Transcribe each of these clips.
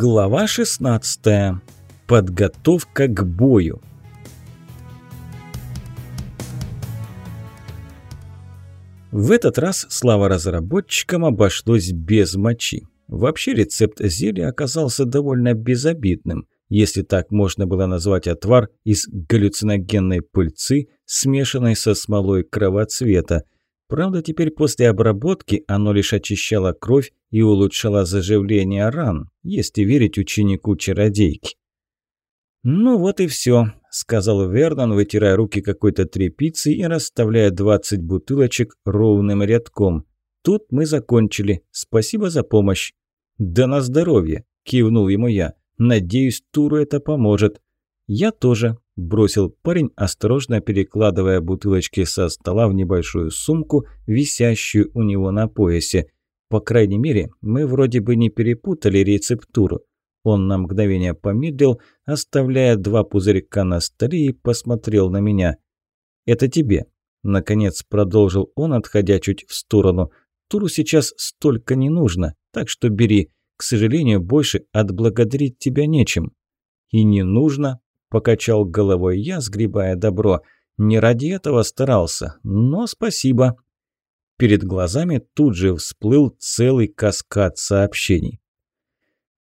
Глава 16. Подготовка к бою. В этот раз слава разработчикам обошлось без мочи. Вообще рецепт зелья оказался довольно безобидным, если так можно было назвать отвар из галлюциногенной пыльцы, смешанной со смолой кровоцвета. Правда, теперь после обработки оно лишь очищало кровь и улучшало заживление ран, если верить ученику чародейки. «Ну вот и все», – сказал Вернон, вытирая руки какой-то тряпицей и расставляя 20 бутылочек ровным рядком. «Тут мы закончили. Спасибо за помощь». «Да на здоровье», – кивнул ему я. «Надеюсь, Туру это поможет». «Я тоже», – бросил парень, осторожно перекладывая бутылочки со стола в небольшую сумку, висящую у него на поясе. По крайней мере, мы вроде бы не перепутали рецептуру. Он на мгновение помедлил, оставляя два пузырька на столе и посмотрел на меня. «Это тебе», – наконец продолжил он, отходя чуть в сторону. «Туру сейчас столько не нужно, так что бери. К сожалению, больше отблагодарить тебя нечем». «И не нужно», – покачал головой я, сгребая добро. «Не ради этого старался, но спасибо». Перед глазами тут же всплыл целый каскад сообщений.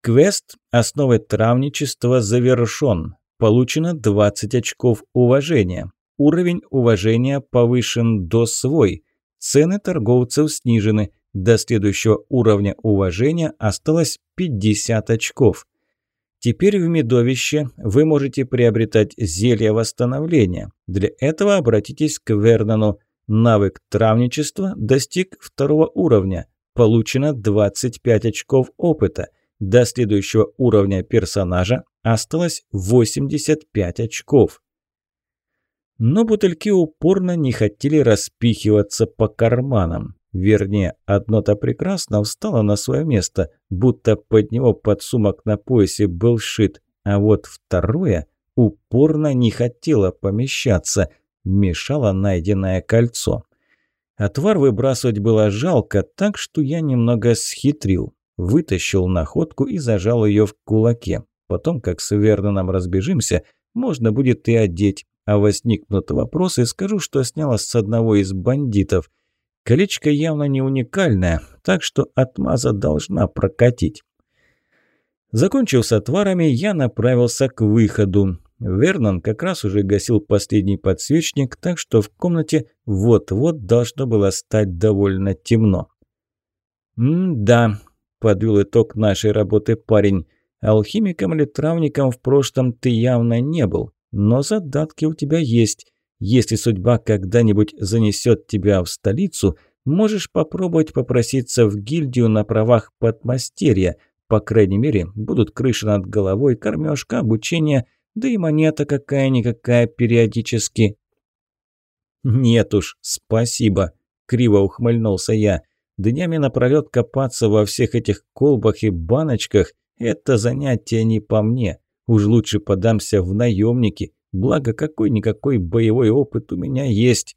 Квест «Основы травничества» завершен. Получено 20 очков уважения. Уровень уважения повышен до свой. Цены торговцев снижены. До следующего уровня уважения осталось 50 очков. Теперь в медовище вы можете приобретать зелье восстановления. Для этого обратитесь к Вернону. Навык травничества достиг второго уровня. Получено 25 очков опыта – до следующего уровня персонажа осталось 85 очков. Но бутыльки упорно не хотели распихиваться по карманам. Вернее, одно-то прекрасно встало на свое место, будто под него подсумок на поясе был сшит, а вот второе упорно не хотело помещаться, мешало найденное кольцо. Отвар выбрасывать было жалко, так что я немного схитрил вытащил находку и зажал ее в кулаке. Потом, как с Верноном разбежимся, можно будет и одеть. А возникнут вопросы, скажу, что сняла с одного из бандитов. Колечко явно не уникальное, так что отмаза должна прокатить. Закончив с отварами, я направился к выходу. Вернон как раз уже гасил последний подсвечник, так что в комнате вот-вот должно было стать довольно темно. М-да, подвел итог нашей работы парень. Алхимиком или травником в прошлом ты явно не был, но задатки у тебя есть. Если судьба когда-нибудь занесет тебя в столицу, можешь попробовать попроситься в гильдию на правах подмастерья. По крайней мере, будут крыши над головой, кормежка, обучение, да и монета какая-никакая периодически. «Нет уж, спасибо», – криво ухмыльнулся я. Днями напролёт копаться во всех этих колбах и баночках – это занятие не по мне. Уж лучше подамся в наемники, благо какой-никакой боевой опыт у меня есть.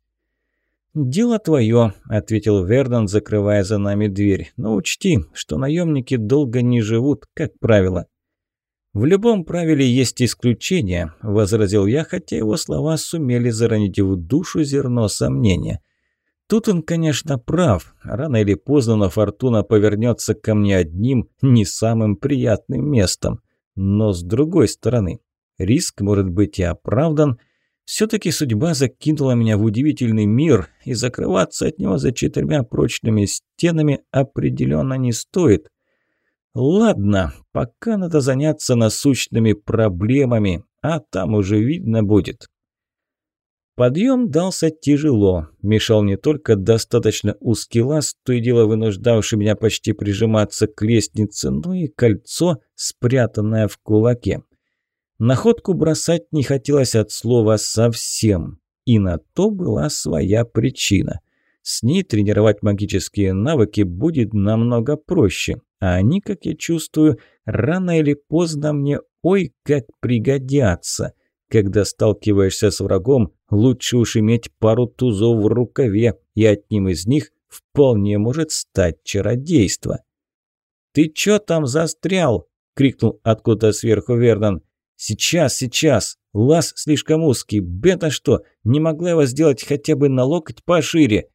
«Дело твое», – ответил Вернон, закрывая за нами дверь. «Но учти, что наемники долго не живут, как правило». «В любом правиле есть исключения», – возразил я, хотя его слова сумели заронить в душу зерно сомнения – Тут он, конечно, прав. Рано или поздно на фортуна повернется ко мне одним, не самым приятным местом. Но с другой стороны, риск может быть и оправдан. Все-таки судьба закинула меня в удивительный мир, и закрываться от него за четырьмя прочными стенами определенно не стоит. Ладно, пока надо заняться насущными проблемами, а там уже видно будет. Подъем дался тяжело. Мешал не только достаточно узкий лаз, то и дело вынуждавший меня почти прижиматься к лестнице, но и кольцо, спрятанное в кулаке. Находку бросать не хотелось от слова совсем. И на то была своя причина. С ней тренировать магические навыки будет намного проще, а они, как я чувствую, рано или поздно мне ой как пригодятся – когда сталкиваешься с врагом, лучше уж иметь пару тузов в рукаве, и одним из них вполне может стать чародейство. «Ты чё там застрял?» – крикнул откуда-то сверху Вернон. «Сейчас, сейчас! Лаз слишком узкий. Бета что, не могла его сделать хотя бы на локоть пошире?»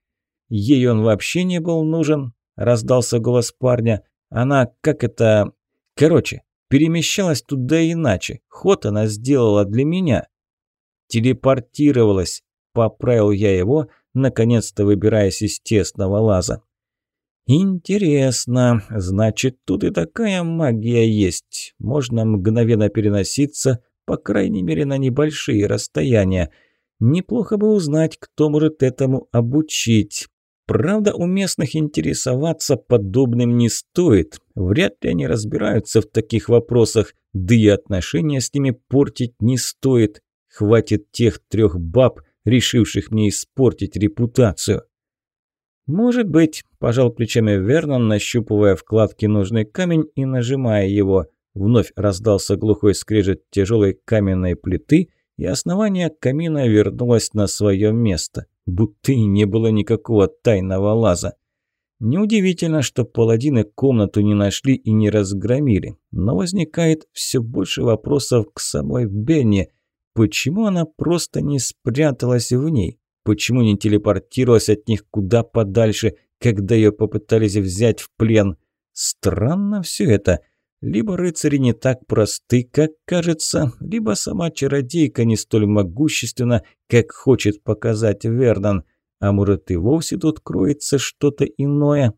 «Ей он вообще не был нужен», – раздался голос парня. «Она, как это... Короче, перемещалась туда иначе. Ход она сделала для меня». «Телепортировалась», – поправил я его, наконец-то выбираясь из тесного лаза. «Интересно. Значит, тут и такая магия есть. Можно мгновенно переноситься, по крайней мере, на небольшие расстояния. Неплохо бы узнать, кто может этому обучить. Правда, у местных интересоваться подобным не стоит. Вряд ли они разбираются в таких вопросах, да и отношения с ними портить не стоит. Хватит тех трех баб, решивших мне испортить репутацию. «Может быть», – пожал плечами Вернон, нащупывая вкладки нужный камень и нажимая его. Вновь раздался глухой скрежет тяжелой каменной плиты, и основание камина вернулось на свое место, будто и не было никакого тайного лаза. Неудивительно, что паладины комнату не нашли и не разгромили, но возникает все больше вопросов к самой Бенни. Почему она просто не спряталась в ней? Почему не телепортировалась от них куда подальше, когда ее попытались взять в плен? Странно все это. Либо рыцари не так просты, как кажется, либо сама чародейка не столь могущественна, как хочет показать Вернон. А может и вовсе тут кроется что-то иное?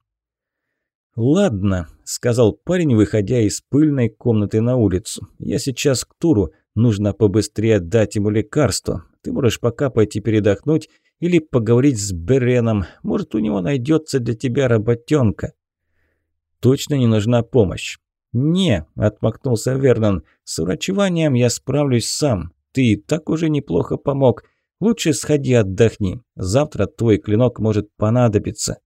«Ладно», – сказал парень, выходя из пыльной комнаты на улицу. «Я сейчас к Туру. Нужно побыстрее дать ему лекарство. Ты можешь пока пойти передохнуть или поговорить с Береном. Может, у него найдется для тебя работенка. Точно не нужна помощь. «Не», – отмахнулся Вернон, – «с врачеванием я справлюсь сам. Ты и так уже неплохо помог. Лучше сходи отдохни. Завтра твой клинок может понадобиться».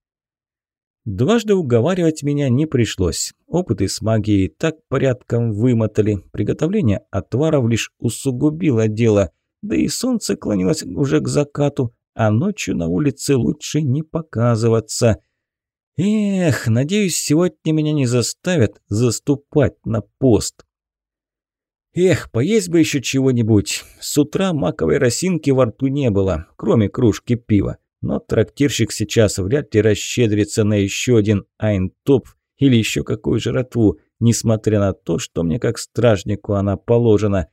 Дважды уговаривать меня не пришлось. Опыты с магией так порядком вымотали. Приготовление отваров лишь усугубило дело – да и солнце клонилось уже к закату, а ночью на улице лучше не показываться. Эх, надеюсь, сегодня меня не заставят заступать на пост. Эх, поесть бы еще чего-нибудь. С утра маковой росинки во рту не было, кроме кружки пива. Но трактирщик сейчас вряд ли расщедрится на еще один айнтопф или еще какую жратву, несмотря на то, что мне как стражнику она положена.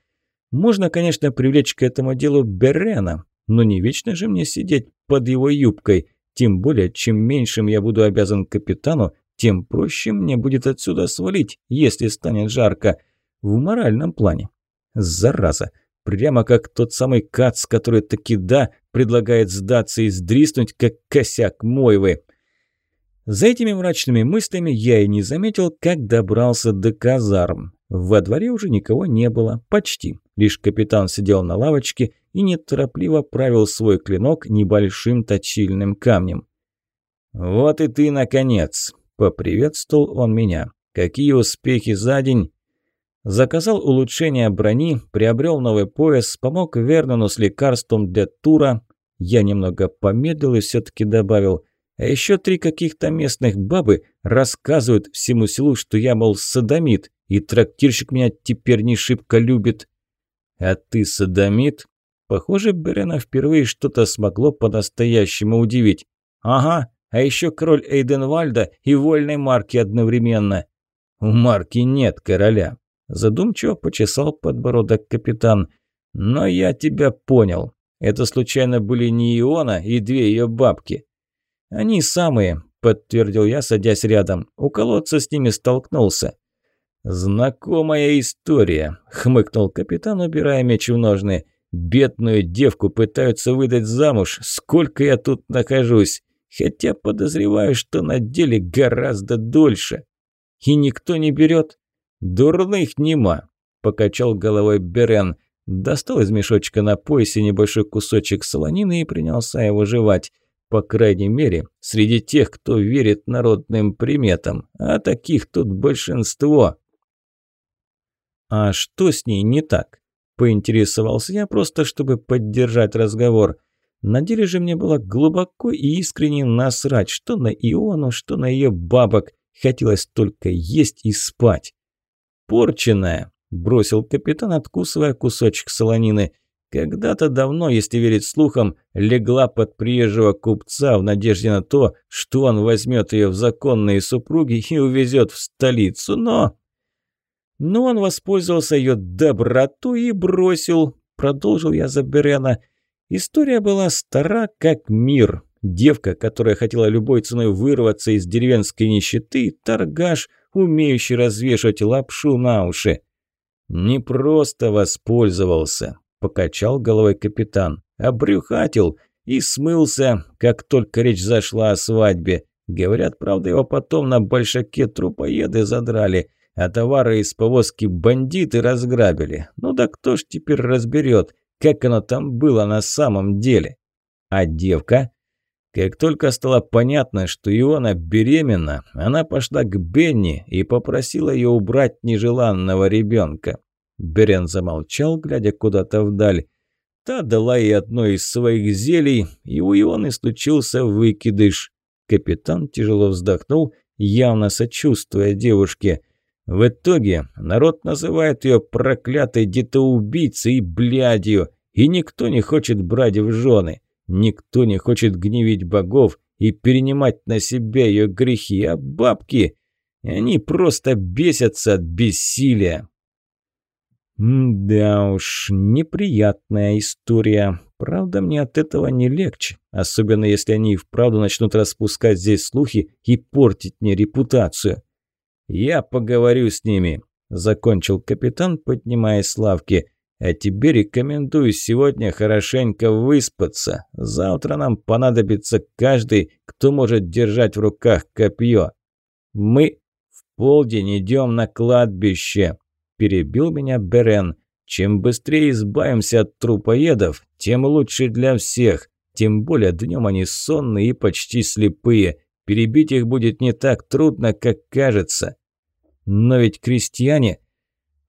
Можно, конечно, привлечь к этому делу Берена, но не вечно же мне сидеть под его юбкой. Тем более, чем меньшим я буду обязан капитану, тем проще мне будет отсюда свалить, если станет жарко. В моральном плане. Зараза. Прямо как тот самый Кац, который таки да, предлагает сдаться и сдриснуть, как косяк Мойвы. За этими мрачными мыслями я и не заметил, как добрался до казарм. Во дворе уже никого не было, почти. Лишь капитан сидел на лавочке и неторопливо правил свой клинок небольшим точильным камнем. «Вот и ты, наконец!» – поприветствовал он меня. «Какие успехи за день?» Заказал улучшение брони, приобрел новый пояс, помог Вернону с лекарством для тура. Я немного помедлил и все-таки добавил. А еще три каких-то местных бабы рассказывают всему селу, что я, мол, садомит, и трактирщик меня теперь не шибко любит. А ты садомит? Похоже, Берена впервые что-то смогло по-настоящему удивить. Ага, а еще король Эйденвальда и вольной марки одновременно. У марки нет короля. Задумчиво почесал подбородок капитан. Но я тебя понял. Это случайно были не Иона и две ее бабки? Они самые, подтвердил я, садясь рядом. У колодца с ними столкнулся. «Знакомая история», – хмыкнул капитан, убирая меч в ножны. «Бедную девку пытаются выдать замуж. Сколько я тут нахожусь? Хотя подозреваю, что на деле гораздо дольше. И никто не берет?» «Дурных нема», – покачал головой Берен. Достал из мешочка на поясе небольшой кусочек солонины и принялся его жевать. По крайней мере, среди тех, кто верит народным приметам. А таких тут большинство. «А что с ней не так?» – поинтересовался я просто, чтобы поддержать разговор. На деле же мне было глубоко и искренне насрать, что на Иону, что на ее бабок. Хотелось только есть и спать. «Испорченная», – бросил капитан, откусывая кусочек солонины. Когда-то давно, если верить слухам, легла под приезжего купца в надежде на то, что он возьмет ее в законные супруги и увезет в столицу, но... Но он воспользовался ее добротой и бросил, продолжил я за Берена. История была стара, как мир. Девка, которая хотела любой ценой вырваться из деревенской нищеты, торгаш, умеющий развешивать лапшу на уши. Не просто воспользовался, покачал головой капитан. Обрюхатил и смылся, как только речь зашла о свадьбе. Говорят, правда, его потом на большаке трупоеды задрали, а товары из повозки бандиты разграбили. Ну да кто ж теперь разберет, как оно там было на самом деле? А девка? Как только стало понятно, что Иона беременна, она пошла к Бенни и попросила ее убрать нежеланного ребенка. Берен замолчал, глядя куда-то вдаль. Та дала ей одно из своих зелий, и у Ионы случился выкидыш. Капитан тяжело вздохнул, явно сочувствуя девушке. В итоге народ называет ее проклятой детоубийцей и блядью, и никто не хочет брать в жены. Никто не хочет гневить богов и перенимать на себя ее грехи, а бабки, они просто бесятся от бессилия. «Да уж, неприятная история. Правда, мне от этого не легче, особенно если они и вправду начнут распускать здесь слухи и портить мне репутацию». «Я поговорю с ними», – закончил капитан, поднимая с лавки. «А тебе рекомендую сегодня хорошенько выспаться. Завтра нам понадобится каждый, кто может держать в руках копье. Мы в полдень идем на кладбище», перебил меня Берен. Чем быстрее избавимся от трупоедов, тем лучше для всех. Тем более днем они сонные и почти слепые. Перебить их будет не так трудно, как кажется. Но ведь крестьяне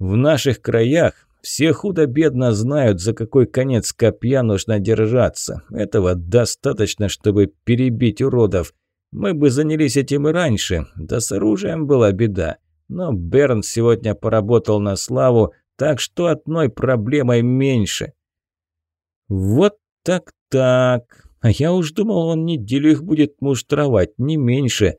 в наших краях все худо-бедно знают, за какой конец копья нужно держаться. Этого достаточно, чтобы перебить уродов. Мы бы занялись этим и раньше, да с оружием была беда. Но Берн сегодня поработал на славу, так что одной проблемой меньше. Вот так-так. А я уж думал, он неделю их будет муштровать, не меньше.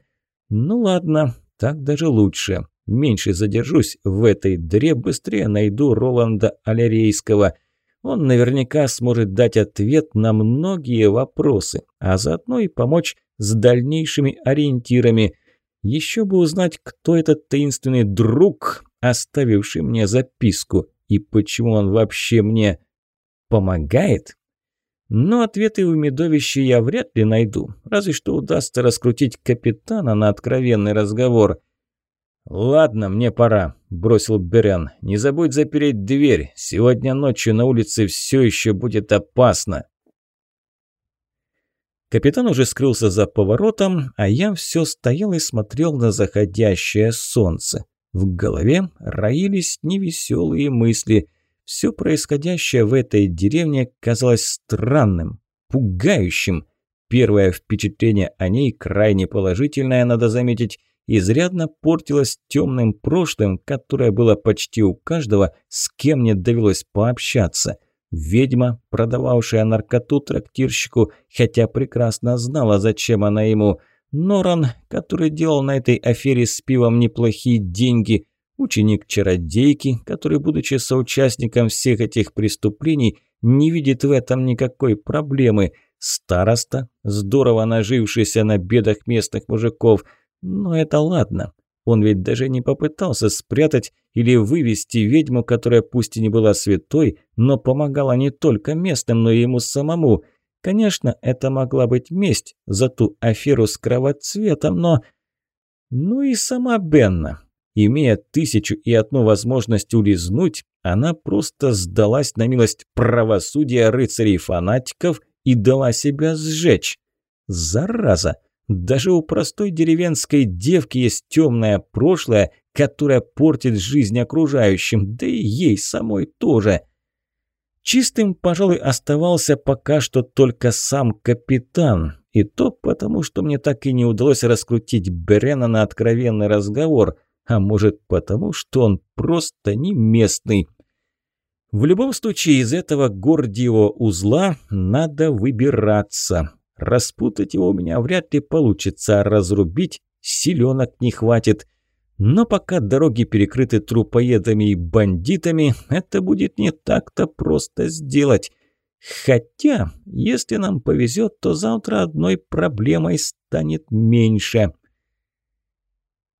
Ну ладно, так даже лучше. Меньше задержусь в этой дыре, быстрее найду Роланда Алерейского. Он наверняка сможет дать ответ на многие вопросы, а заодно и помочь с дальнейшими ориентирами. Еще бы узнать, кто этот таинственный друг, оставивший мне записку, и почему он вообще мне помогает. Но ответы у медовища я вряд ли найду, разве что удастся раскрутить капитана на откровенный разговор. «Ладно, мне пора», – бросил Берен. «Не забудь запереть дверь. Сегодня ночью на улице все еще будет опасно». Капитан уже скрылся за поворотом, а я все стоял и смотрел на заходящее солнце. В голове роились невеселые мысли. Все происходящее в этой деревне казалось странным, пугающим. Первое впечатление о ней, крайне положительное, надо заметить, изрядно портилось темным прошлым, которое было почти у каждого, с кем мне довелось пообщаться – Ведьма, продававшая наркоту трактирщику, хотя прекрасно знала, зачем она ему. Норан, который делал на этой афере с пивом неплохие деньги. Ученик чародейки, который, будучи соучастником всех этих преступлений, не видит в этом никакой проблемы. Староста, здорово нажившийся на бедах местных мужиков. Но это ладно. Он ведь даже не попытался спрятать или вывести ведьму, которая пусть и не была святой, но помогала не только местным, но и ему самому. Конечно, это могла быть месть за ту аферу с кровоцветом, но... Ну и сама Бенна. Имея тысячу и одну возможность улизнуть, она просто сдалась на милость правосудия рыцарей-фанатиков и дала себя сжечь. Зараза! Даже у простой деревенской девки есть темное прошлое, которое портит жизнь окружающим, да и ей самой тоже. Чистым, пожалуй, оставался пока что только сам капитан. И то потому, что мне так и не удалось раскрутить Брена на откровенный разговор. А может потому, что он просто не местный. В любом случае из этого гордиевого узла надо выбираться. Распутать его у меня вряд ли получится, разрубить силенок не хватит. Но пока дороги перекрыты трупоедами и бандитами, это будет не так-то просто сделать. Хотя, если нам повезет, то завтра одной проблемой станет меньше.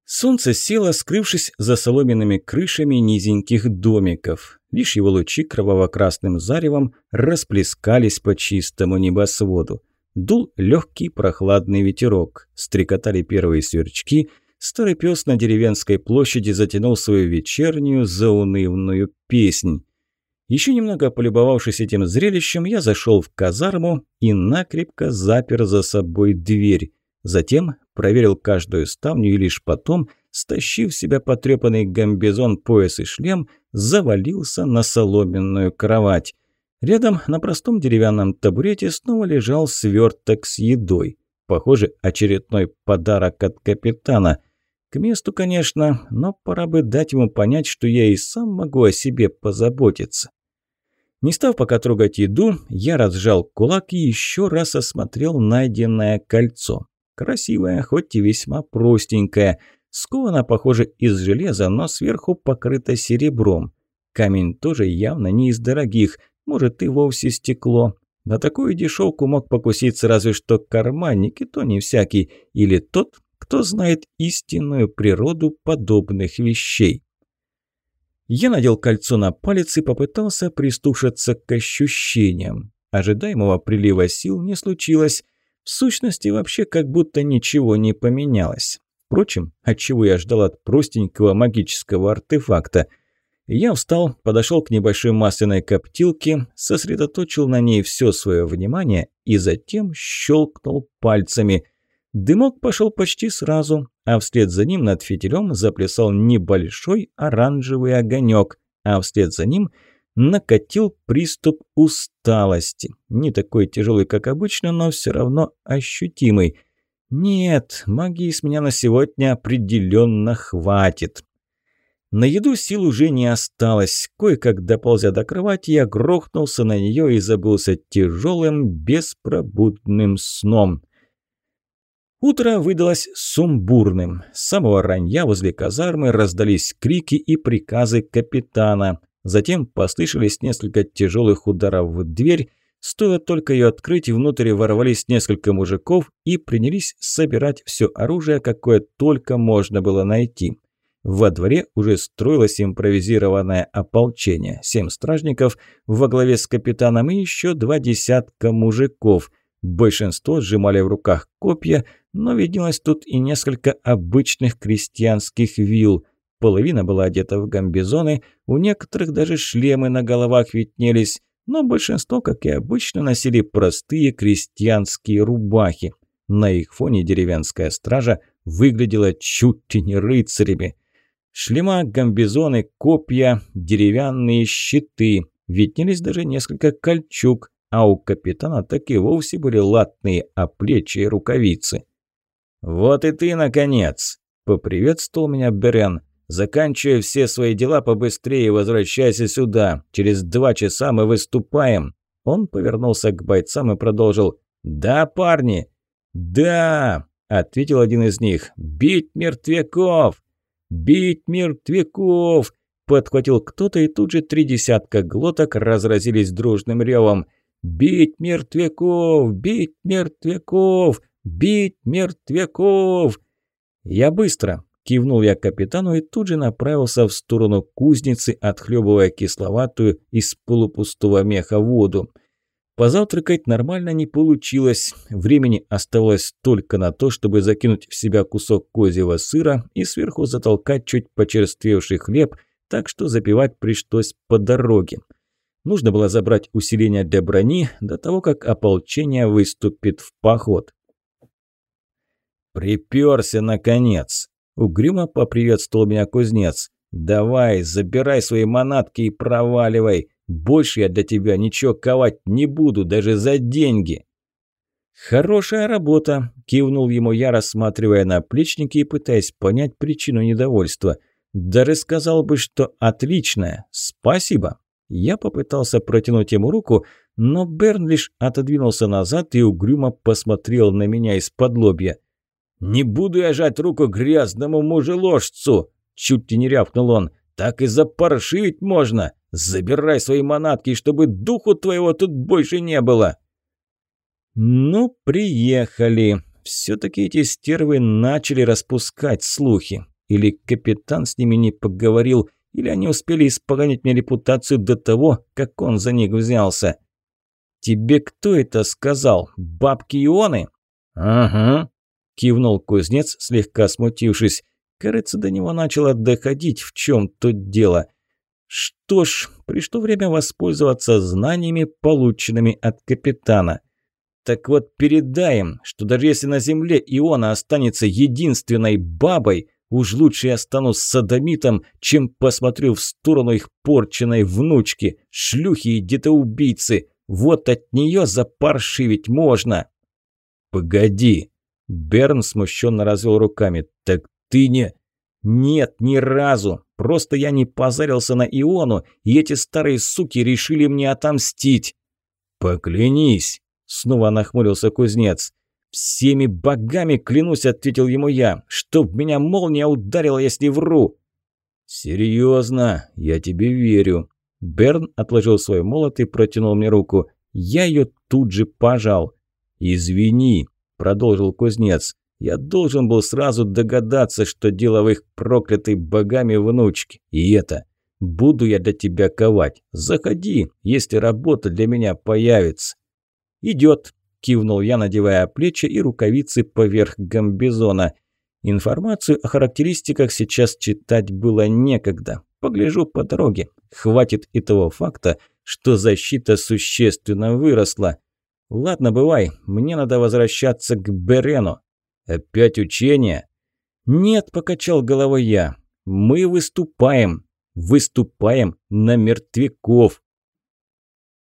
Солнце село, скрывшись за соломенными крышами низеньких домиков. Лишь его лучи кроваво-красным заревом расплескались по чистому небосводу. Дул легкий прохладный ветерок, стрекотали первые сверчки, старый пес на деревенской площади затянул свою вечернюю заунывную песнь. Еще немного полюбовавшись этим зрелищем, я зашел в казарму и накрепко запер за собой дверь. Затем проверил каждую ставню и лишь потом, стащив себя потрепанный гамбизон, пояс и шлем, завалился на соломенную кровать. Рядом на простом деревянном табурете снова лежал сверток с едой. Похоже, очередной подарок от капитана. К месту, конечно, но пора бы дать ему понять, что я и сам могу о себе позаботиться. Не став пока трогать еду, я разжал кулак и еще раз осмотрел найденное кольцо. Красивое, хоть и весьма простенькое. Сковано, похоже, из железа, но сверху покрыто серебром. Камень тоже явно не из дорогих, может и вовсе стекло. На такую дешевку мог покуситься разве что карманник, и то не всякий, или тот, кто знает истинную природу подобных вещей. Я надел кольцо на палец и попытался пристушиться к ощущениям. Ожидаемого прилива сил не случилось. В сущности, вообще как будто ничего не поменялось. Впрочем, от чего я ждал от простенького магического артефакта? Я встал, подошел к небольшой масляной коптилке, сосредоточил на ней все свое внимание и затем щелкнул пальцами. Дымок пошел почти сразу, а вслед за ним над фитилем заплясал небольшой оранжевый огонек, а вслед за ним накатил приступ усталости. Не такой тяжелый, как обычно, но все равно ощутимый. Нет, магии с меня на сегодня определенно хватит. На еду сил уже не осталось. Кое-как доползя до кровати, я грохнулся на нее и забылся тяжелым, беспробудным сном. Утро выдалось сумбурным. С самого ранья возле казармы раздались крики и приказы капитана. Затем послышались несколько тяжелых ударов в дверь. Стоило только ее открыть, внутрь ворвались несколько мужиков и принялись собирать все оружие, какое только можно было найти. Во дворе уже строилось импровизированное ополчение. Семь стражников во главе с капитаном и еще два десятка мужиков – Большинство сжимали в руках копья, но виделось тут и несколько обычных крестьянских вил. Половина была одета в гамбизоны, у некоторых даже шлемы на головах виднелись, но большинство, как и обычно, носили простые крестьянские рубахи. На их фоне деревенская стража выглядела чуть ли не рыцарями. Шлема, гамбизоны, копья, деревянные щиты. Виднелись даже несколько кольчуг, а у капитана так и вовсе были латные оплечья и рукавицы. «Вот и ты, наконец!» – поприветствовал меня Берен. «Заканчивай все свои дела побыстрее и возвращайся сюда. Через два часа мы выступаем». Он повернулся к бойцам и продолжил. «Да, парни?» «Да!» – ответил один из них. «Бить мертвяков!» «Бить мертвяков!» – подхватил кто-то, и тут же три десятка глоток разразились дружным ревом – «Бить мертвяков! Бить мертвяков! Бить мертвяков!» «Я быстро!» – кивнул я капитану и тут же направился в сторону кузницы, отхлебывая кисловатую из полупустого меха воду. Позавтракать нормально не получилось. Времени оставалось только на то, чтобы закинуть в себя кусок козьего сыра и сверху затолкать чуть почерствевший хлеб, так что запивать пришлось по дороге. Нужно было забрать усиление для брони до того, как ополчение выступит в поход. «Приперся, наконец!» – угрюмо поприветствовал меня кузнец. «Давай, забирай свои манатки и проваливай! Больше я для тебя ничего ковать не буду, даже за деньги!» «Хорошая работа», – кивнул ему я, рассматривая наплечники и пытаясь понять причину недовольства. «Даже сказал бы, что отличная. Спасибо». Я попытался протянуть ему руку, но Берн лишь отодвинулся назад и угрюмо посмотрел на меня из-под лобья. «Не буду я жать руку грязному мужеложцу!» – чуть ли не рявкнул он. «Так и запаршивить можно! Забирай свои манатки, чтобы духу твоего тут больше не было!» «Ну, приехали. Все-таки эти стервы начали распускать слухи. Или капитан с ними не поговорил, или они успели испоганить мне репутацию до того, как он за них взялся. «Тебе кто это сказал? Бабки Ионы?» «Ага», – кивнул кузнец, слегка смутившись. Кажется, до него начало доходить, в чем тут дело. Что ж, пришло время воспользоваться знаниями, полученными от капитана. Так вот, передаем, что даже если на земле Иона останется единственной бабой, уж лучше я стану садомитом, чем посмотрю в сторону их порченной внучки, шлюхи и детоубийцы. Вот от нее запаршивить можно. Погоди. Берн смущенно развел руками. Так ты не... Нет, ни разу. Просто я не позарился на Иону, и эти старые суки решили мне отомстить. Поклянись. Снова нахмурился кузнец. «Всеми богами клянусь», — ответил ему я, — «чтоб меня молния ударила, если вру». «Серьезно, я тебе верю». Берн отложил свой молот и протянул мне руку. Я ее тут же пожал. «Извини», — продолжил кузнец. «Я должен был сразу догадаться, что дело в их проклятой богами внучке. И это... Буду я для тебя ковать. Заходи, если работа для меня появится». «Идет», – кивнул я, надевая плечи и рукавицы поверх гамбизона. Информацию о характеристиках сейчас читать было некогда. Погляжу по дороге. Хватит и того факта, что защита существенно выросла. Ладно, бывай, мне надо возвращаться к Берену. Опять учение? Нет, покачал головой я. Мы выступаем. Выступаем на мертвяков.